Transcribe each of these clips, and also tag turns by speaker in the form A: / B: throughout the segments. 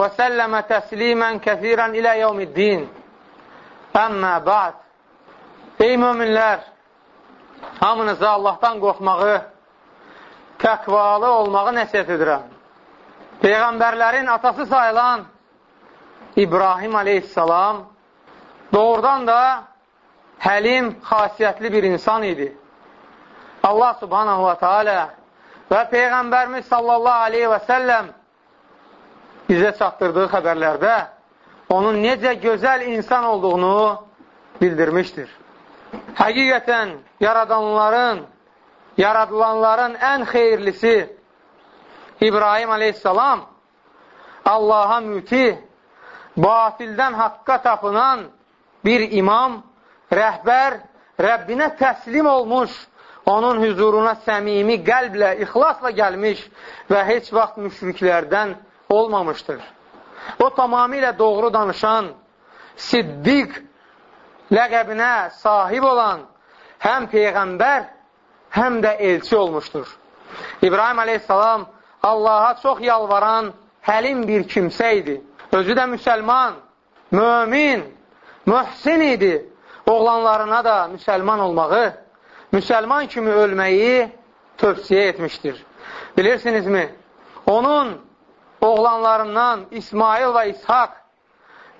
A: və səlləmə təslimən kəthirən ilə yevmiddin. Əmmə ba'd. Ey müminlər, hamınıza Allahdan qorxmağı, təqvalı olmağı nəsiyyət edirəm. Peyğəmbərlərin atası sayılan İbrahim aleyhissalam doğrudan da həlim, xasiyyətli bir insan idi. Allah subhanahu wa ta'ala və Peyğəmbərimiz sallallahu aleyhi və səlləm bizə çatdırdığı xəbərlərdə onun necə gözəl insan olduğunu bildirmişdir. Həqiqətən yaradanların, yaradılanların ən xeyirlisi İbrahim aleyhissalam Allaha müti, batildən haqqa tapınan bir imam, rəhbər, Rəbbinə təslim olmuş, onun hüzuruna səmimi qəlblə, ixlasla gəlmiş və heç vaxt müşriklərdən olmamışdır. O tamamilə doğru danışan, siddiq ləqəbinə sahib olan həm Peyğəmbər, həm də elçi olmuşdur. İbrahim aleyhissalam Allaha çox yalvaran, həlim bir kimsə idi. Özü də müsəlman, mömin, mühsin idi. Oğlanlarına da müsəlman olmağı, müsəlman kimi ölməyi tövsiyə etmişdir. Bilirsinizmi? Onun oğlanlarından İsmail və İshak,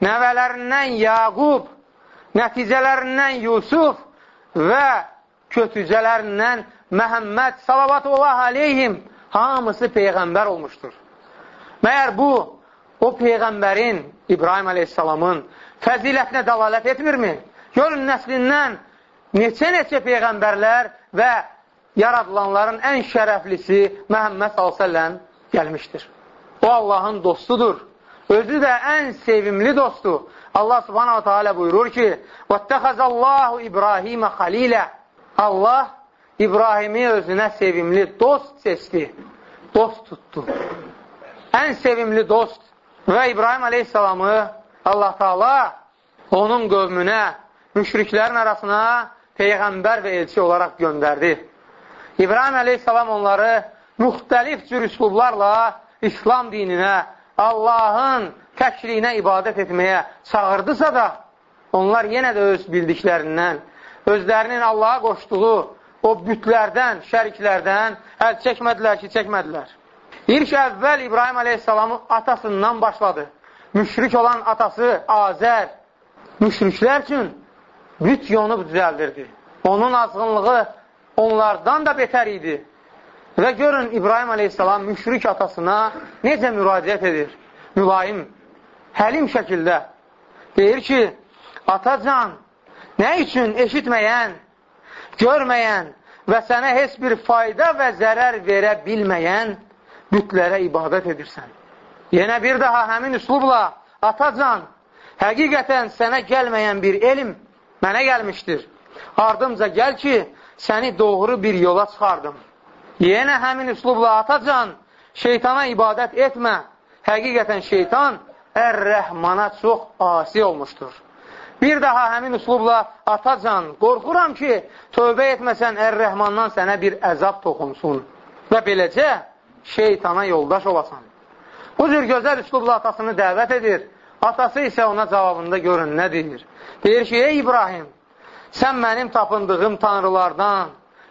A: nəvələrindən Yaqub, nəticələrindən Yusuf və kötücələrindən Məhəmməd salavatullah aleyhim hamısı Peyğəmbər olmuşdur. Məyər bu, o Peyğəmbərin, İbrahim aleyhissalamın fəzilətinə dalalət etmirmi? Görün nəslindən neçə-neçə Peyğəmbərlər və yaradılanların ən şərəflisi Məhəmməd s.ə.v gəlmişdir. O Allahın dostudur. Özü də ən sevimli dostu. Allah subhanahu teala buyurur ki, وَاتَّخَزَ اللّٰهُ İbrahimə xalilə Allah İbrahimi özünə sevimli dost seçdi. Dost tutdu. Ən sevimli dost və İbrahim aleyhissalamı Allah Taala onun qövmünə, müşriklərin arasına Peyğəmbər və elçi olaraq göndərdi. İbrahim aleyhissalam onları müxtəlif cür üslublarla İslam dininə, Allahın təkliyinə ibadət etməyə çağırdısa da, onlar yenə də öz bildiklərindən, özlərinin Allaha qoşduğu o bütlərdən, şəriklərdən əl çəkmədilər ki, çəkmədilər. İlk əvvəl İbrahim aleyhissalamı atasından başladı. Müşrik olan atası Azər, müşriklər üçün büt yonub düzəldirdi. Onun azğınlığı onlardan da betər idi. Və görün, İbrahim aleyhissalam müşrik atasına necə müraciət edir? Mülayim, həlim şəkildə. Deyir ki, atacan, nə üçün eşitməyən, görməyən və sənə heç bir fayda və zərər verə bilməyən bütlərə ibadət edirsən? Yenə bir daha həmin üslubla, atacan, həqiqətən sənə gəlməyən bir elm mənə gəlmişdir. Ardımca gəl ki, səni doğru bir yola çıxardım. Yenə həmin üslubla atacan, şeytana ibadət etmə. Həqiqətən şeytan Ər-Rəhmana çox asi olmuşdur. Bir daha həmin üslubla atacan, qorxuram ki, tövbə etməsən Ər-Rəhmandan sənə bir əzab toxunsun və beləcə şeytana yoldaş olasan. Bu cür gözəl üslubla atasını dəvət edir. Atası isə ona cavabında görün nə deyir. Deyir ki, ey İbrahim, sən mənim tapındığım tanrılardan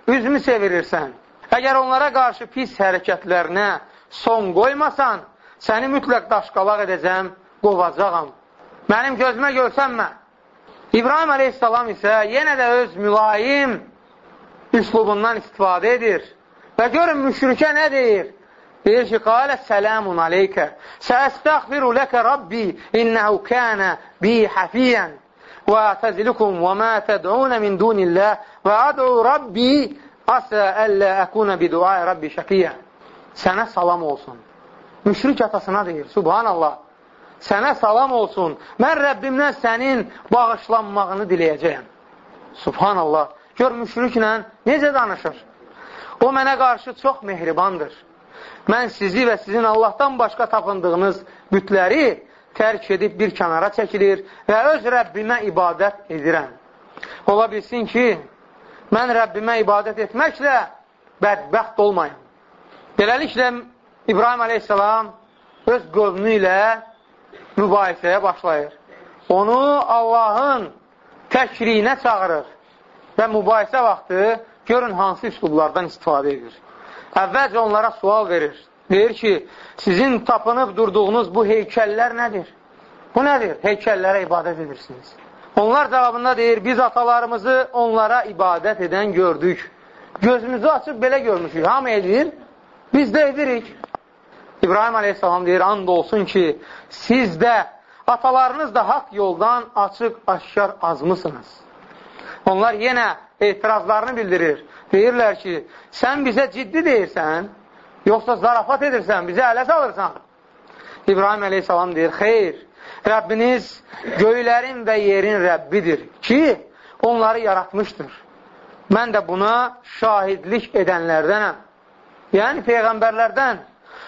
A: üzümü sevirirsən. Əgər onlara qarşı pis hərəkətlərinə son qoymasan, səni mütləq daşqalaq edəcəm, qovacaqam. Mənim gözümə görsənmə. İbrahim əleyhissalam isə yenə də öz mülayim üslubundan istifadə edir. Və görün, müşrikə nə deyir? Deyir ki, qalə sələmun aleykə, səəstəxfiru ləkə Rabbi, innəhu kənə bi həfiyyən və təzilikum və mə təd'unə min dunillah və ad'u Rabbi Asə əllə əkunə biduay Rabbi şəqiyyə. Sənə salam olsun. Müşrik atasına deyir, subhanallah. sənə salam olsun, mən Rəbbimdən sənin bağışlanmağını diləyəcəyəm. Subhanallah, gör müşriklə necə danışır? O mənə qarşı çox mehribandır. Mən sizi və sizin Allahdan başqa tapındığınız bütləri tərk edib bir kənara çəkilir və öz Rəbbimə ibadət edirəm. Ola bilsin ki, mən Rəbbimə ibadət etməklə bədbəxt olmayım. Beləliklə, İbrahim aleyhissalam öz qövmü ilə mübahisəyə başlayır. Onu Allahın təkriyinə çağırır və mübahisə vaxtı görün hansı üslublardan istifadə edir. Əvvəlcə onlara sual verir. Deyir ki, sizin tapınıb durduğunuz bu heykəllər nədir? Bu nədir? Heykəllərə ibadət edirsiniz. Onlar cavabında deyir, biz atalarımızı onlara ibadət edən gördük. Gözümüzü açıb belə görmüşük. Hamı edir, biz də edirik. İbrahim aleyhissalam deyir, and olsun ki, siz də, atalarınız da haqq yoldan açıq, aşkar azmısınız. Onlar yenə etirazlarını bildirir. Deyirlər ki, sən bizə ciddi deyirsən, yoxsa zarafat edirsən, bizə ələ salırsan. İbrahim aleyhissalam deyir, xeyr, Rəbbiniz göylərin və yerin Rəbbidir ki, onları yaratmışdır. Mən də buna şahidlik edənlərdənəm. Yəni, Peyğəmbərlərdən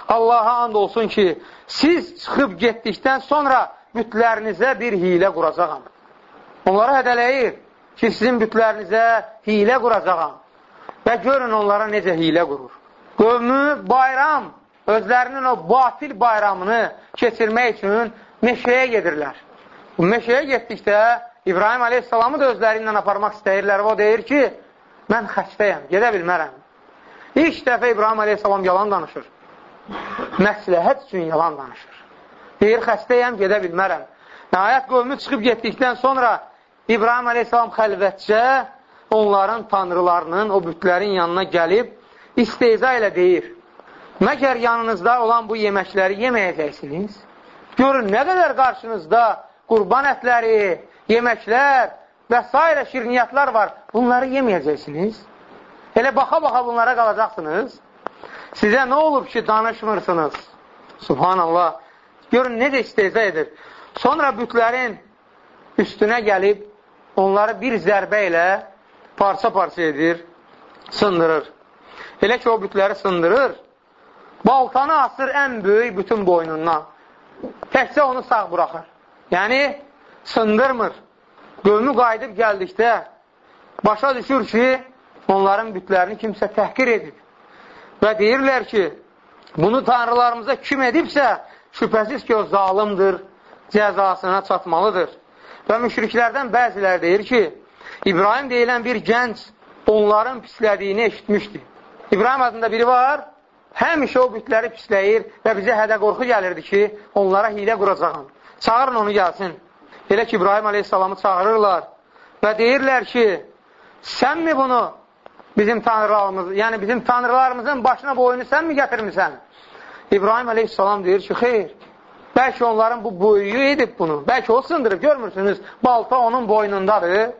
A: Allaha and olsun ki, siz çıxıb getdikdən sonra bütlərinizə bir hilə quracaqam. Onlara hədələyir ki, sizin bütlərinizə hilə quracaqam. Və görün onlara necə hilə qurur. Qövmü bayram, özlərinin o batil bayramını keçirmək üçün meşəyə gedirlər. Bu meşəyə getdikdə İbrahim aleyhissalamı da özləri ilə aparmaq istəyirlər o deyir ki, mən xəstəyəm, gedə bilmərəm. İlk dəfə İbrahim aleyhissalam yalan danışır məsləhət üçün yalan danışır. Deyir, xəstəyəm, gedə bilmərəm. Nəhayət qövmü çıxıb getdikdən sonra İbrahim aleyhissalam xəlvətcə onların tanrılarının, o bütlərin yanına gəlib isteyza ilə deyir, məgər yanınızda olan bu yeməkləri yeməyəcəksiniz? Görün, nə qədər qarşınızda qurban ətləri, yeməklər və s. şirniyyatlar var, bunları yeməyəcəksiniz? Elə baxa-baxa bunlara qalacaqsınız. Sizə nə olub ki, danışmırsınız? Subhanallah. Görün, necə isteyza edir. Sonra bütlərin üstünə gəlib, onları bir zərbə ilə parça-parça edir, sındırır. Elə ki, o bütləri sındırır, baltanı asır ən böyük bütün boynundan. Təkcə onu sağ buraxır. Yəni, sındırmır. Qövmü qayıdıb gəldikdə başa düşür ki, onların bütlərini kimsə təhqir edib və deyirlər ki, bunu tanrılarımıza kim edibsə, şübhəsiz ki, o zalimdir, cəzasına çatmalıdır. Və müşriklərdən bəzilər deyir ki, İbrahim deyilən bir gənc onların pislədiyini eşitmişdi. İbrahim adında biri var, həmişə o bütləri pisləyir və bizə hədə qorxu gəlirdi ki, onlara hilə quracaqam. Çağırın onu gəlsin. Elə ki, İbrahim aleyhissalamı çağırırlar və deyirlər ki, sən mi bunu bizim tanrılarımız, yəni bizim tanrılarımızın başına boyunu sən mi gətirmirsən? İbrahim aleyhissalam deyir ki, xeyr, bəlkə onların bu boyu edib bunu, bəlkə o sındırıb, görmürsünüz, balta onun boynundadır.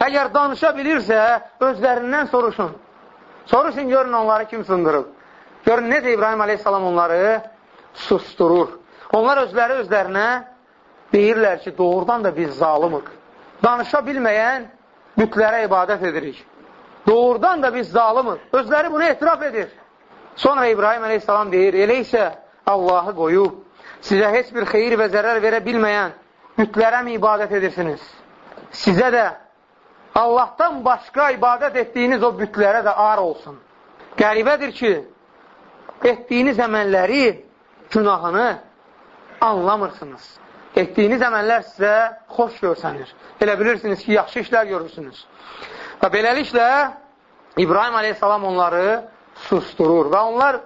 A: Əgər danışa bilirsə, özlərindən soruşun. Soruşun, görün onları kim sındırıb. Görün, necə İbrahim aleyhissalam onları susturur. Onlar özləri özlərinə deyirlər ki, doğrudan da biz zalımıq. Danışa bilməyən bütlərə ibadət edirik. Doğrudan da biz zalımız. Özləri bunu etiraf edir. Sonra İbrahim əleyhissalam deyir, elə isə Allahı qoyub, sizə heç bir xeyir və zərər verə bilməyən bütlərə mi ibadət edirsiniz? Sizə də Allahdan başqa ibadət etdiyiniz o bütlərə də ar olsun. Qəribədir ki, etdiyiniz əməlləri, günahını anlamırsınız. Etdiyiniz əməllər sizə xoş görsənir. Elə bilirsiniz ki, yaxşı işlər görürsünüz. Və beləliklə İbrahim aleyhissalam onları susturur və onlar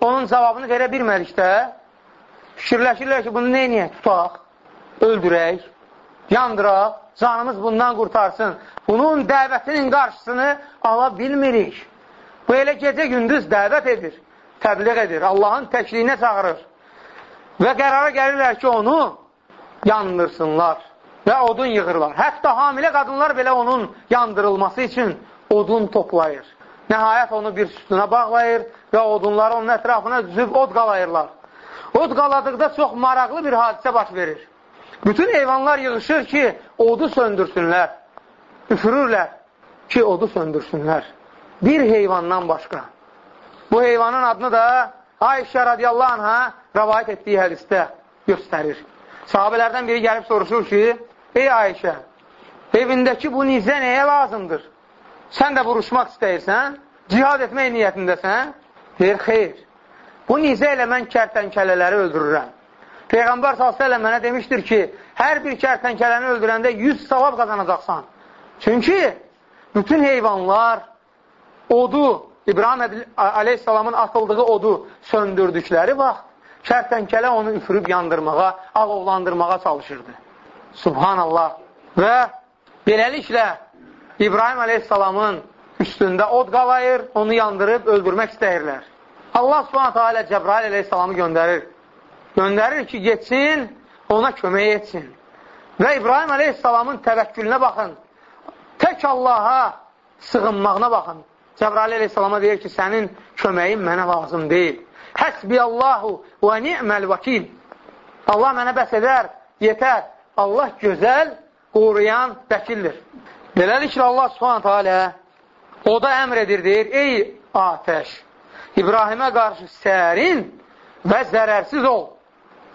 A: onun cavabını verə bilmədikdə fikirləşirlər ki, bunu neyniyək? Tutaq, öldürək, yandıraq, canımız bundan qurtarsın. Bunun dəvətinin qarşısını ala bilmirik. Bu elə gecə-gündüz dəvət edir, təbliğ edir, Allahın təkliyinə çağırır. Və qərara gəlirlər ki, onu yandırsınlar və odun yığırlar. Hətta hamilə qadınlar belə onun yandırılması üçün odun toplayır. Nəhayət onu bir sütuna bağlayır və odunları onun ətrafına düzüb od qalayırlar. Od qaladıqda çox maraqlı bir hadisə baş verir. Bütün heyvanlar yığışır ki, odu söndürsünlər. Üfürürlər ki, odu söndürsünlər. Bir heyvandan başqa. Bu heyvanın adını da Ayşə radiyallahu anhə rəvayət etdiyi hədistə göstərir. Sahabələrdən biri gəlib soruşur ki, ey Ayşə, evindəki bu nizə nəyə lazımdır? Sən də vuruşmaq istəyirsən, cihad etmək niyyətindəsən? Deyir, xeyr. Bu nizə ilə mən kərtənkələləri öldürürəm. Peyğəmbər s.ə.v mənə demişdir ki, hər bir kərtənkələni öldürəndə 100 savab qazanacaqsan. Çünki bütün heyvanlar odu, İbrahim aleyhissalamın atıldığı odu söndürdükləri vaxt, kərtənkələ onu üfürüb yandırmağa, alovlandırmağa çalışırdı. Subhanallah. Və beləliklə İbrahim aleyhissalamın üstündə od qalayır, onu yandırıb öldürmək istəyirlər. Allah subhanətə alə Cəbrail aleyhissalamı göndərir. Göndərir ki, geçsin, ona kömək etsin. Və İbrahim aleyhissalamın təvəkkülünə baxın. Tək Allaha sığınmağına baxın. Cəbrail aleyhissalama deyir ki, sənin köməyin mənə lazım deyil. Həsbiyallahu və ni'məl vəkil. Allah mənə bəs edər, yetər. Allah gözəl, qoruyan vəkildir. Beləliklə Allah subhanətə alə o da əmr edir, deyir, ey atəş, İbrahimə qarşı sərin və zərərsiz ol.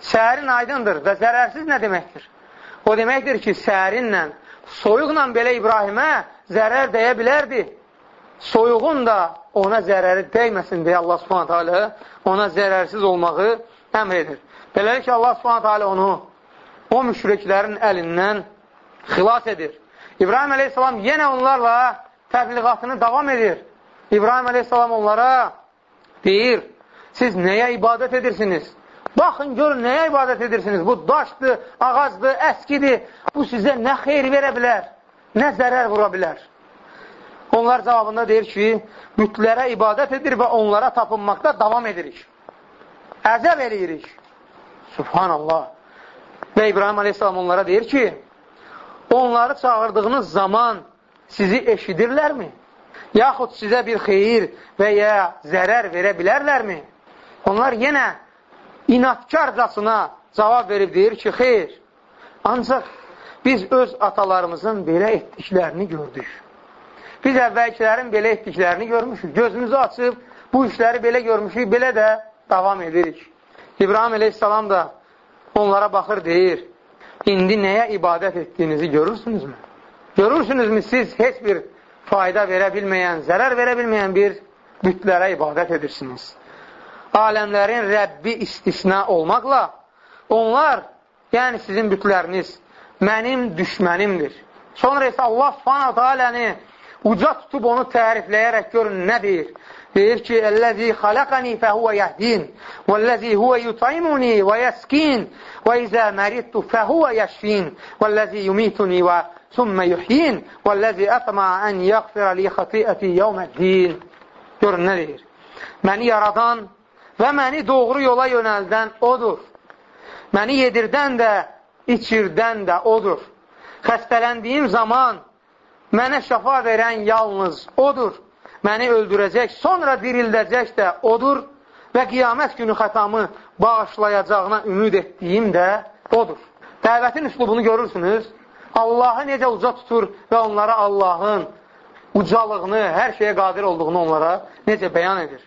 A: Sərin aydındır və zərərsiz nə deməkdir? O deməkdir ki, sərinlə, soyuqla belə İbrahimə zərər dəyə bilərdi. Soyuğun da ona zərəri dəyməsin deyə Allah subhanətə alə ona zərərsiz olmağı əmr edir. Beləliklə Allah subhanətə alə onu o müşriklərin əlindən xilas edir. İbrahim əleyhissalam yenə onlarla təbliğatını davam edir. İbrahim əleyhissalam onlara deyir, siz nəyə ibadət edirsiniz? Baxın, görün, nəyə ibadət edirsiniz? Bu daşdır, ağacdır, əskidir. Bu sizə nə xeyr verə bilər, nə zərər vura bilər. Onlar cavabında deyir ki, bütlərə ibadət edir və onlara tapınmaqda davam edirik. Əzəb eləyirik. Subhanallah. Və İbrahim aleyhissalam onlara deyir ki, onları çağırdığınız zaman sizi eşidirlərmi? Yaxud sizə bir xeyir və ya zərər verə bilərlərmi? Onlar yenə inatkarcasına cavab verib deyir ki, xeyr, ancaq biz öz atalarımızın belə etdiklərini gördük. Biz əvvəlkilərin belə etdiklərini görmüşük. Gözümüzü açıb bu işləri belə görmüşük, belə də davam edirik. İbrahim aleyhissalam da onlara baxır, deyir, indi nəyə ibadət etdiyinizi görürsünüzmü? Görürsünüzmü siz heç bir fayda verə bilməyən, zərər verə bilməyən bir bütlərə ibadət edirsiniz. Aləmlərin Rəbbi istisna olmaqla onlar, yəni sizin bütləriniz mənim düşmənimdir. Sonra isə Allah subhanətə aləni uca tutub onu tərifləyərək görün nə deyir. Deyir ki, Əlləzi xaləqəni fəhuvə yəhdin və əlləzi huvə yutayimuni və yəskin və izə məridtu fəhuvə yəşfin və əlləzi yumituni və sümmə yuhyin və əlləzi ətmə ən yəqfirə li xatiyyəti yevməddin. Görün nə deyir. Məni yaradan və məni doğru yola yönəldən odur. Məni yedirdən də, içirdən də odur. Xəstələndiyim zaman mənə şəfa verən yalnız odur məni öldürəcək, sonra dirildəcək də odur və qiyamət günü xətamı bağışlayacağına ümid etdiyim də odur. Dəvətin üslubunu görürsünüz. Allahı necə uca tutur və onlara Allahın ucalığını, hər şeyə qadir olduğunu onlara necə bəyan edir.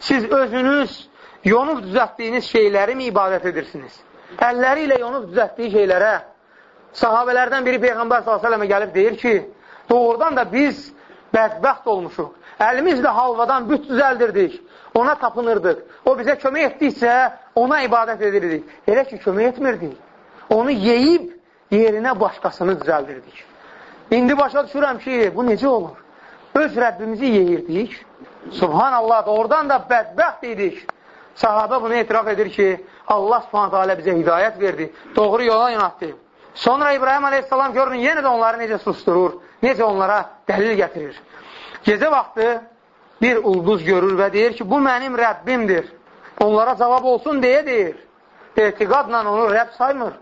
A: Siz özünüz yonub düzəltdiyiniz şeyləri mi ibadət edirsiniz? Əlləri ilə yonub düzəltdiyi şeylərə sahabələrdən biri Peyğəmbər s.ə.və gəlib deyir ki, doğrudan da biz bədbəxt olmuşuq. Əlimizlə halvadan büt düzəldirdik, ona tapınırdıq. O bizə kömək etdiksə, ona ibadət edirdik. Elə ki, kömək etmirdik. Onu yeyib, yerinə başqasını düzəldirdik. İndi başa düşürəm ki, bu necə olur? Öz Rəbbimizi yeyirdik. Subhanallah, oradan da bədbəxt idik. Sahabə bunu etiraf edir ki, Allah subhanətə alə bizə hidayət verdi, doğru yola yönətdi. Sonra İbrahim aleyhissalam görün, yenə də onları necə susturur, necə onlara dəlil gətirir. Gecə vaxtı bir ulduz görür və deyir ki, bu mənim Rəbbimdir. Onlara cavab olsun deyə deyir. Etiqadla onu Rəbb saymır.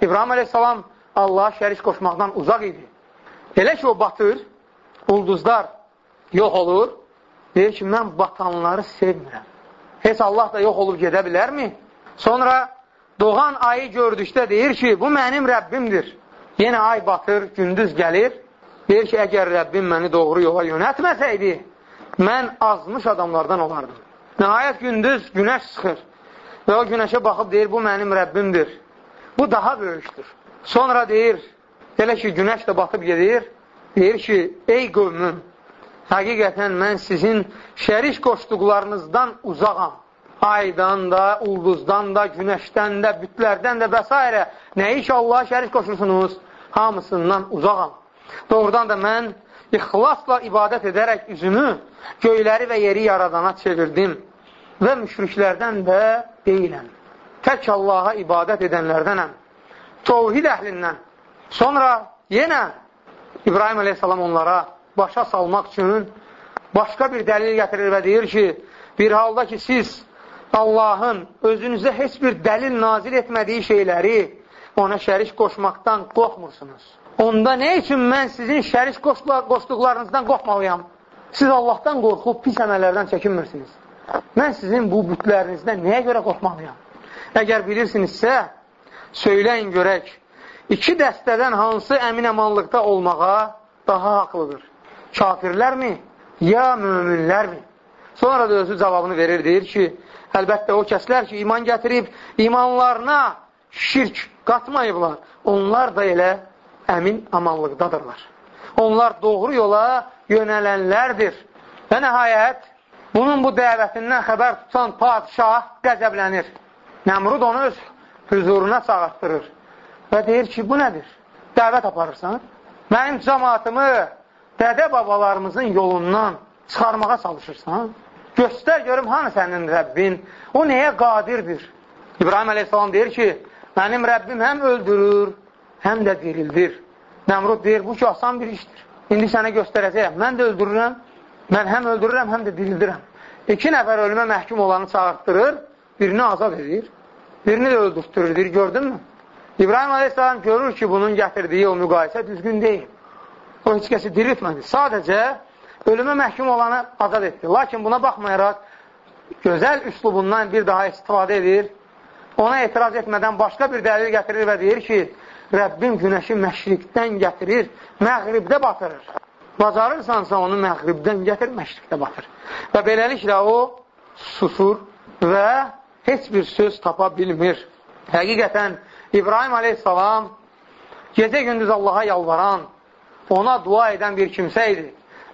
A: İbrahim əleyhissalam Allaha şərik qoşmaqdan uzaq idi. Elə ki, o batır, ulduzlar yox olur, deyir ki, mən batanları sevmirəm. Heç Allah da yox olub gedə bilərmi? Sonra doğan ayı gördükdə deyir ki, bu mənim Rəbbimdir. Yenə ay batır, gündüz gəlir. Deyir ki, əgər Rəbbim məni doğru yola yönətməsəydi, mən azmış adamlardan olardım. Nəhayət gündüz günəş çıxır və o günəşə baxıb deyir, bu mənim Rəbbimdir. Bu daha böyükdür. Sonra deyir, elə ki, günəş də batıb gedir, deyir ki, ey qövmüm, həqiqətən mən sizin şərik qoşduqlarınızdan uzağam. Aydan da, ulduzdan da, günəşdən də, bütlərdən də və s. Nəyi ki, Allaha şərik qoşursunuz? Hamısından uzağam. Doğrudan da mən ixlasla ibadət edərək üzümü göyləri və yeri yaradana çevirdim və müşriklərdən də deyiləm. Tək Allaha ibadət edənlərdənəm. Tovhid əhlindən. Sonra yenə İbrahim aleyhissalam onlara başa salmaq üçün başqa bir dəlil gətirir və deyir ki, bir halda ki, siz Allahın özünüzə heç bir dəlil nazil etmədiyi şeyləri ona şərik qoşmaqdan qorxmursunuz. Onda nə üçün mən sizin şərik qoşduqlarınızdan qorxmalıyam? Siz Allahdan qorxub pis əməllərdən çəkinmirsiniz. Mən sizin bu bütlərinizdən nəyə görə qorxmalıyam? Əgər bilirsinizsə, söyləyin görək, iki dəstədən hansı əmin əmanlıqda olmağa daha haqlıdır? Kafirlərmi, ya müminlərmi? Sonra da özü cavabını verir, deyir ki, əlbəttə o kəslər ki, iman gətirib, imanlarına şirk qatmayıblar, onlar da elə əmin amanlıqdadırlar. Onlar doğru yola yönələnlərdir. Və nəhayət, bunun bu dəvətindən xəbər tutan padişah qəzəblənir. Nəmrud onu öz hüzuruna çağırtdırır və deyir ki, bu nədir? Dəvət aparırsan? Mənim cəmatımı dədə babalarımızın yolundan çıxarmağa çalışırsan? Göstər görüm, hanı sənin Rəbbin? O nəyə qadirdir? İbrahim əleyhissalam deyir ki, mənim Rəbbim həm öldürür, həm də dirildir. Nəmrud deyir, bu ki, asan bir işdir. İndi sənə göstərəcəyəm. Mən də öldürürəm, mən həm öldürürəm, həm də dirildirəm. İki nəfər ölümə məhkum olanı çağırtdırır, birini azad edir, birini də öldürtdürür, deyir, gördün mü? İbrahim aleyhissalam görür ki, bunun gətirdiyi o müqayisə düzgün deyil. O heç kəsi diriltmədi. Sadəcə ölümə məhkum olanı azad etdi. Lakin buna baxmayaraq, gözəl üslubundan bir daha istifadə edir. Ona etiraz etmədən başqa bir dəlil gətirir və deyir ki, Rəbbim günəşi məşriqdən gətirir, məğribdə batırır. Bacarırsansa onu məğribdən gətir, məşriqdə batır. Və beləliklə o susur və heç bir söz tapa bilmir. Həqiqətən İbrahim aleyhissalam gecə gündüz Allaha yalvaran, ona dua edən bir kimsə idi.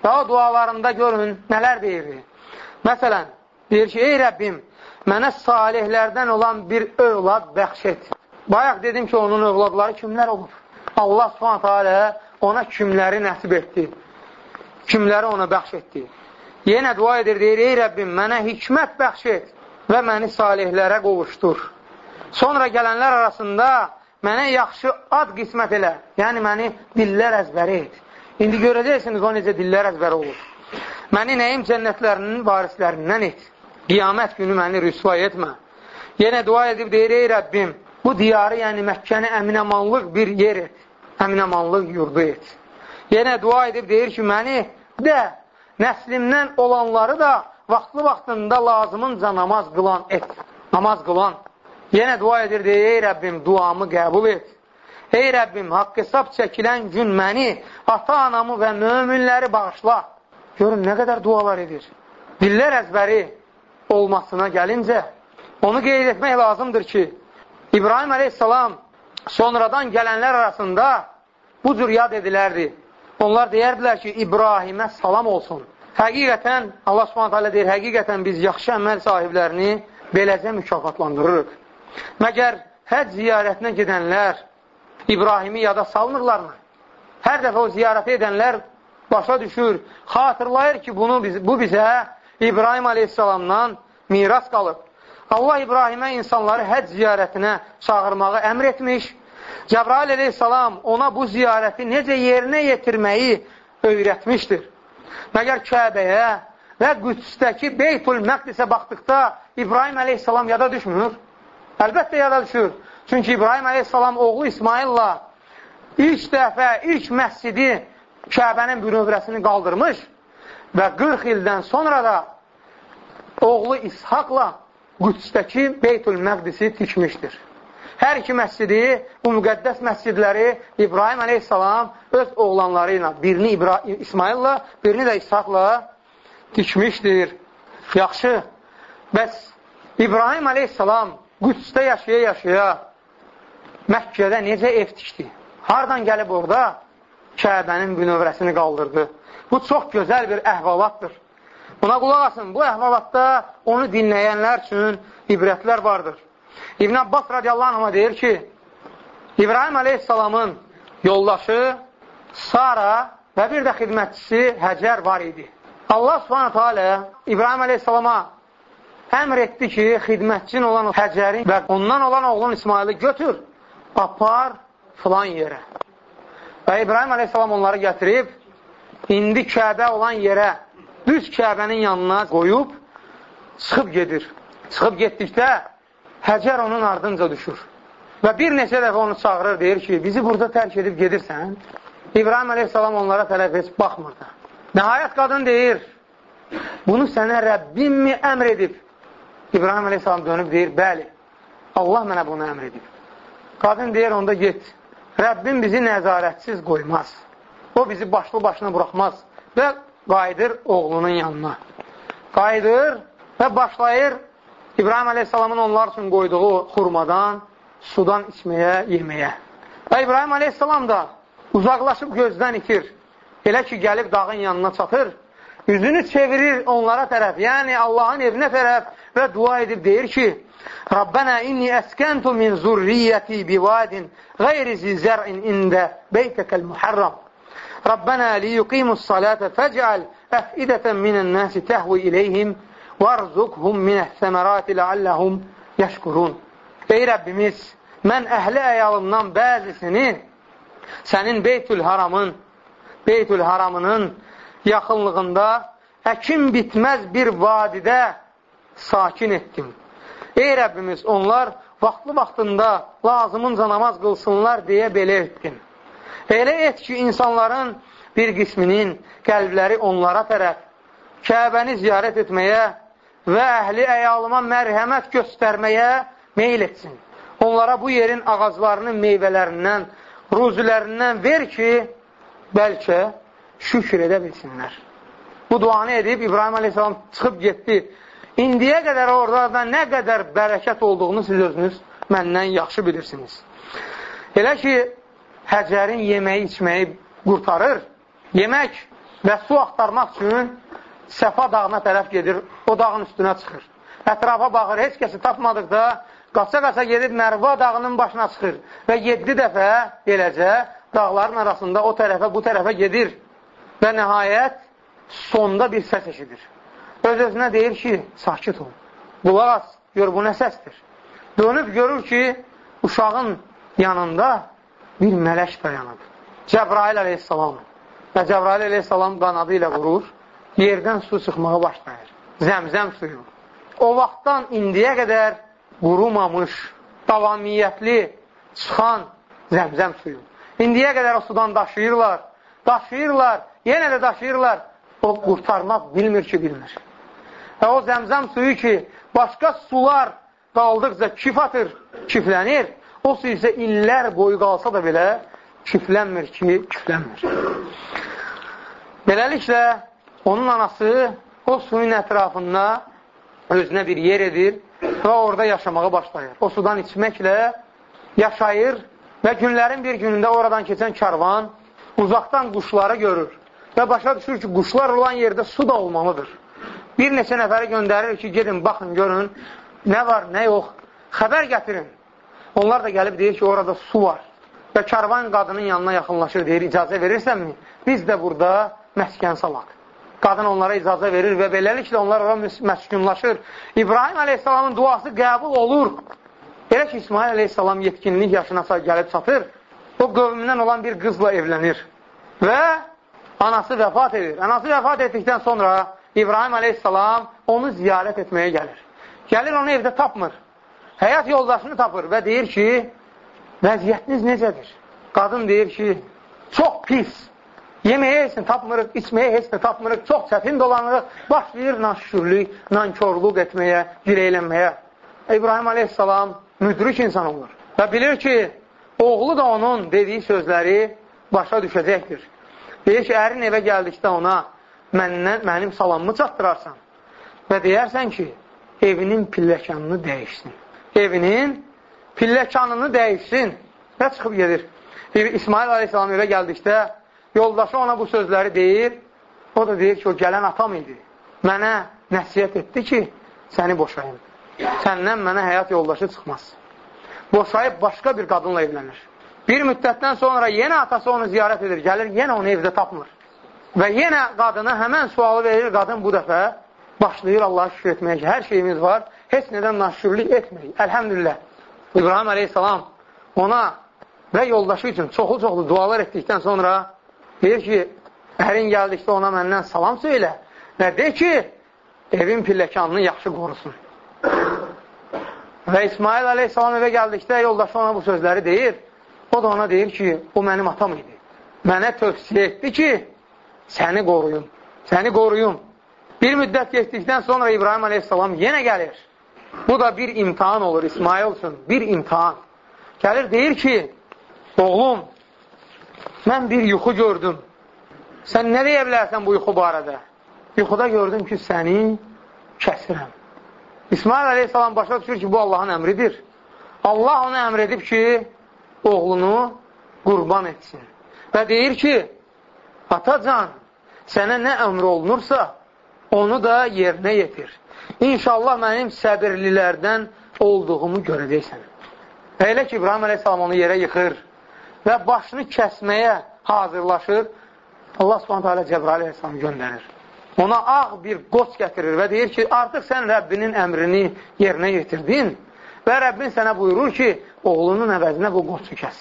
A: Və o dualarında görün, nələr deyirdi. Məsələn, deyir ki, ey Rəbbim, mənə salihlərdən olan bir övlad bəxş et. Bayaq dedim ki, onun övladları kimlər olur? Allah subhanətə alə ona kimləri nəsib etdi? Kimləri ona bəxş etdi? Yenə dua edir, deyir, ey Rəbbim, mənə hikmət bəxş et və məni salihlərə qovuşdur. Sonra gələnlər arasında mənə yaxşı ad qismət elə, yəni məni dillər əzbəri et. İndi görəcəksiniz o necə dillər əzbəri olur. Məni nəyim cənnətlərinin varislərindən et. Qiyamət günü məni rüsvay etmə. Yenə dua edib deyir, ey Rəbbim, bu diyarı, yəni Məkkəni əminəmanlıq bir yer et. Əminəmanlıq yurdu et. Yenə dua edib deyir ki, məni də, nəslimdən olanları da vaxtlı-vaxtında lazımınca namaz qılan et. Namaz qılan. Yenə dua edir, deyir, ey Rəbbim, duamı qəbul et. Ey Rəbbim, haqq hesab çəkilən gün məni, ata-anamı və möminləri bağışla. Görün, nə qədər dualar edir. Dillər əzbəri olmasına gəlincə, onu qeyd etmək lazımdır ki, İbrahim əleyhissalam sonradan gələnlər arasında bu cür yad edilərdi. Onlar deyərdilər ki, İbrahimə salam olsun. Həqiqətən, Allah subhanət hələ deyir, həqiqətən biz yaxşı əməl sahiblərini beləcə mükafatlandırırıq. Məgər həc ziyarətinə gedənlər İbrahimi yada salmırlarmı? Hər dəfə o ziyarəti edənlər başa düşür, xatırlayır ki, bunu bu bizə İbrahim aleyhissalamdan miras qalıb. Allah İbrahimə insanları həcc ziyarətinə çağırmağı əmr etmiş. Cəbrail aleyhissalam ona bu ziyarəti necə yerinə yetirməyi öyrətmişdir. Məgər Kəbəyə və Qüdsdəki Beytul Məqdisə baxdıqda İbrahim aleyhissalam yada düşmür. Əlbəttə yada düşür. Çünki İbrahim əleyhissalam oğlu İsmaillə ilk dəfə, ilk məscidi Kəbənin bünövrəsini qaldırmış və 40 ildən sonra da oğlu İshaqla Qüdsdəki Beytül Məqdisi tikmişdir. Hər iki məscidi, bu müqəddəs məscidləri İbrahim əleyhissalam öz oğlanları ilə, birini İbra İsmaillə, birini də İshaqla tikmişdir. Yaxşı, bəs İbrahim əleyhissalam Qüdsdə yaşaya-yaşaya Məkkədə necə ev tikdi? Hardan gəlib orada Kəbənin bünövrəsini qaldırdı? Bu çox gözəl bir əhvalatdır. Buna qulaq asın, bu əhvalatda onu dinləyənlər üçün ibrətlər vardır. İbn Abbas radiyallahu anh'a deyir ki, İbrahim aleyhissalamın yoldaşı Sara və bir də xidmətçisi Həcər var idi. Allah subhanətə alə İbrahim aleyhissalama əmr etdi ki, xidmətçin olan Həcərin və ondan olan oğlun İsmaili götür, apar filan yerə. Və İbrahim aleyhissalam onları gətirib, indi Kəbə olan yerə, düz Kəbənin yanına qoyub, çıxıb gedir. Çıxıb getdikdə Həcər onun ardınca düşür. Və bir neçə dəfə onu çağırır, deyir ki, bizi burada tərk edib gedirsən. İbrahim əleyhissalam onlara tərəf heç baxmırdı. Nəhayət qadın deyir, bunu sənə Rəbbim mi əmr edib? İbrahim əleyhissalam dönüb deyir, bəli, Allah mənə bunu əmr edib. Qadın deyir, onda get. Rəbbim bizi nəzarətsiz qoymaz. O bizi başlı başına buraxmaz və qayıdır oğlunun yanına. Qayıdır və başlayır İbrahim Aleyhisselamın onlar üçün qoyduğu xurmadan, sudan içməyə, yeməyə. Və İbrahim Aleyhisselam da uzaqlaşıb gözdən itir. Elə ki, gəlib dağın yanına çatır, üzünü çevirir onlara tərəf, yəni Allahın evinə tərəf və dua edib deyir ki, Rabbənə inni əskəntu min zurriyyəti bivadin qeyri zizər'in ində beytəkəl muharram. Rabbənə liyuqimus salətə fəcəl əfidətən minən nəsi təhvi iləyhim وَارْزُقْهُمْ مِنَ الثَّمَرَاتِ لَعَلَّهُمْ يَشْكُرُونَ Ey Rəbbimiz, mən əhli əyalımdan bəzisini sənin Beytül Haramın, Beytül Haramının yaxınlığında əkin bitməz bir vadidə sakin etdim. Ey Rəbbimiz, onlar vaxtlı vaxtında lazımınca namaz qılsınlar deyə belə etdim. Elə et ki, insanların bir qisminin qəlbləri onlara tərəf, Kəbəni ziyarət etməyə və əhli əyalıma mərhəmət göstərməyə meyl etsin. Onlara bu yerin ağaclarının meyvələrindən, ruzilərindən ver ki, bəlkə şükür edə bilsinlər. Bu duanı edib İbrahim Aleyhisselam çıxıb getdi. İndiyə qədər orada nə qədər bərəkət olduğunu siz özünüz məndən yaxşı bilirsiniz. Elə ki, həcərin yeməyi, içməyi qurtarır. Yemək və su axtarmaq üçün Səfa dağına tərəf gedir, o dağın üstünə çıxır. Ətrafa baxır, heç kəsi tapmadıqda qaça-qaça gedib Mərva dağının başına çıxır və 7 dəfə eləcə dağların arasında o tərəfə, bu tərəfə gedir və nəhayət sonda bir səs eşidir. Öz-özünə deyir ki, sakit ol, qulaq as, gör bu nə səsdir. Dönüb görür ki, uşağın yanında bir mələk dayanıb. Cəbrail əleyhissalam. Və Cəbrail əleyhissalam qanadı ilə vurur yerdən su çıxmağa başlayır. Zəmzəm suyu. O vaxtdan indiyə qədər qurumamış, davamiyyətli çıxan zəmzəm suyu. İndiyə qədər o sudan daşıyırlar, daşıyırlar, yenə də daşıyırlar. O qurtarmaq bilmir ki, bilmir. Və o zəmzəm suyu ki, başqa sular qaldıqca kif atır, kiflənir. O isə illər boyu qalsa da belə kiflənmir ki, kiflənmir. Beləliklə, Onun anası o suyun ətrafında özünə bir yer edir və orada yaşamağa başlayır. O sudan içməklə yaşayır və günlərin bir günündə oradan keçən karvan uzaqdan quşları görür və başa düşür ki, quşlar olan yerdə su da olmalıdır. Bir neçə nəfəri göndərir ki, gedin, baxın, görün, nə var, nə yox, xəbər gətirin. Onlar da gəlib deyir ki, orada su var. Və karvan qadının yanına yaxınlaşır, deyir, icazə verirsənmi? Biz də burada məskən salaq. Qadın onlara icazə verir və beləliklə onlar ora məskunlaşır. İbrahim əleyhissalamın duası qəbul olur. Elə ki, İsmail əleyhissalam yetkinlik yaşına gəlib çatır, o qövmündən olan bir qızla evlənir və anası vəfat edir. Anası vəfat etdikdən sonra İbrahim əleyhissalam onu ziyarət etməyə gəlir. Gəlir, onu evdə tapmır. Həyat yoldaşını tapır və deyir ki, vəziyyətiniz necədir? Qadın deyir ki, çox pis, Yeməyə heç nə tapmırıq, içməyə heç nə tapmırıq, çox çətin dolanırıq, başlayır naşükürlük, nankörlük etməyə, gireylənməyə. İbrahim aleyhissalam müdrik insan olur. Və bilir ki, oğlu da onun dediyi sözləri başa düşəcəkdir. Deyir ki, ərin evə gəldikdə ona məndən, mənim salamımı çatdırarsan və deyərsən ki, evinin pilləkanını dəyişsin. Evinin pilləkanını dəyişsin və çıxıb gedir. İsmail aleyhissalam evə gəldikdə yoldaşı ona bu sözləri deyir. O da deyir ki, o gələn atam idi. Mənə nəsiyyət etdi ki, səni boşayım. Səndən mənə həyat yoldaşı çıxmaz. Boşayıb başqa bir qadınla evlənir. Bir müddətdən sonra yenə atası onu ziyarət edir, gəlir, yenə onu evdə tapmır. Və yenə qadına həmən sualı verir, qadın bu dəfə başlayır Allaha şükür etməyə ki, hər şeyimiz var, heç nədən naşükürlük etməyik. Əlhəmdülillah. İbrahim aleyhissalam ona və yoldaşı üçün çoxlu-çoxlu dualar etdikdən sonra deyir ki, ərin gəldikdə ona məndən salam söylə və de ki, evin pilləkanını yaxşı qorusun. Və İsmail aleyhissalam evə gəldikdə yoldaşı ona bu sözləri deyir. O da ona deyir ki, o mənim atam idi. Mənə tövsiyə etdi ki, səni qoruyum, səni qoruyum. Bir müddət getdikdən sonra İbrahim aleyhissalam yenə gəlir. Bu da bir imtihan olur İsmail üçün, bir imtihan. Gəlir, deyir ki, oğlum, mən bir yuxu gördüm. Sən nə deyə bilərsən bu yuxu barədə? Yuxuda gördüm ki, səni kəsirəm. İsmail aleyhissalam başa düşür ki, bu Allahın əmridir. Allah ona əmr edib ki, oğlunu qurban etsin. Və deyir ki, atacan, sənə nə əmr olunursa, onu da yerinə yetir. İnşallah mənim səbirlilərdən olduğumu görəcəksən. Elə ki, İbrahim əleyhissalam onu yerə yıxır və başını kəsməyə hazırlaşır. Allah alə Cəbrail əleyhissalam göndərir. Ona ağ bir qoç gətirir və deyir ki, artıq sən Rəbbinin əmrini yerinə yetirdin və Rəbbin sənə buyurur ki, oğlunun əvəzinə bu qoçu kəs.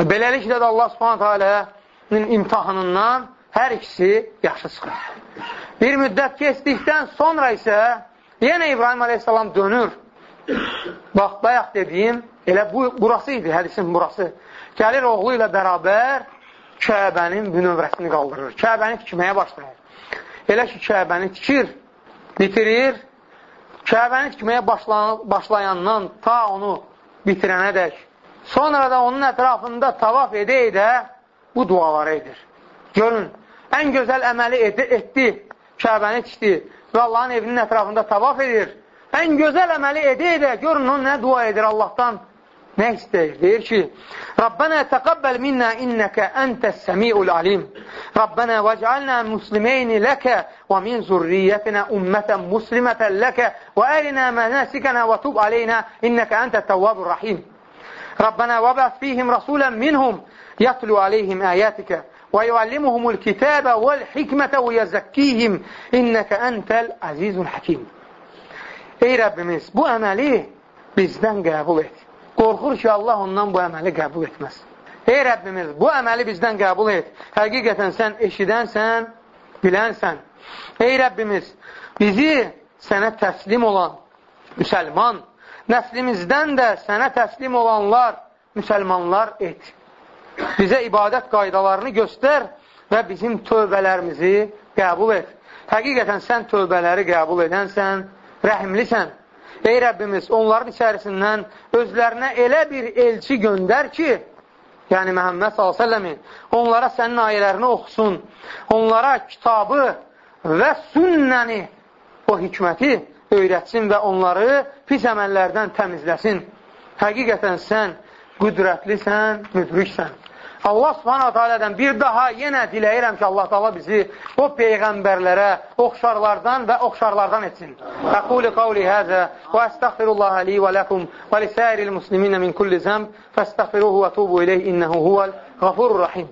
A: Beləliklə də Allah alənin imtihanından hər ikisi yaxşı çıxır. Bir müddət keçdikdən sonra isə yenə İbrahim aleyhissalam dönür. Bax, bayaq dediyim, elə bu, burası idi, hədisin burası. Gəlir oğlu ilə bərabər Kəbənin bünövrəsini qaldırır. Kəbəni tikməyə başlayır. Elə ki, Kəbəni tikir, bitirir. Kəbəni tikməyə başlayandan ta onu bitirənə dək. Sonra da onun ətrafında tavaf edə-edə bu duaları edir. Görün, ən gözəl əməli etdi, Kəbəni tikdi və Allahın evinin ətrafında tavaf edir. Ən gözəl əməli edə-edə, görün o nə dua edir Allahdan, nə istəyir? Deyir ki, Rabbənə təqəbbəl minnə innəkə əntəs səmi'ul alim. Rabbənə vəcəlnə muslimeyni ləkə və min zurriyyətinə ümmətən muslimətən ləkə və ərinə mənəsikənə və tub aleynə innəkə əntə təvvabur rahim. Rabbənə vəbəs fihim rasulən minhum yətlu aleyhim əyətikə ويعلمهم الكتاب والحikmətə və yəzəkkihim innəkə əntəl əzizun həkim. Ey Rəbbimiz, bu əməli bizdən qəbul et. Qorxur ki, Allah ondan bu əməli qəbul etməz. Ey Rəbbimiz, bu əməli bizdən qəbul et. Həqiqətən sən eşidənsən, bilənsən. Ey Rəbbimiz, bizi sənə təslim olan müsəlman, nəslimizdən də sənə təslim olanlar, müsəlmanlar et bizə ibadət qaydalarını göstər və bizim tövbələrimizi qəbul et. Həqiqətən sən tövbələri qəbul edənsən, rəhimlisən. Ey Rəbbimiz, onların içərisindən özlərinə elə bir elçi göndər ki, yəni Məhəmməd s.ə.v onlara sənin ayələrini oxusun, onlara kitabı və sünnəni, o hikməti öyrətsin və onları pis əməllərdən təmizləsin. Həqiqətən sən qüdrətlisən, müdriksən. Allah subhanahu teala'dan bir daha yenə diləyirəm ki, Allah taala bizi o peyğəmbərlərə oxşarlardan və oxşarlardan etsin. Aqulu qawli hadha və estəğfirullah li və lakum və lisa'iril muslimin min kulli zəmb fəstəğfiruhu və tubu ilayhi innehu huvel gafurur rahim.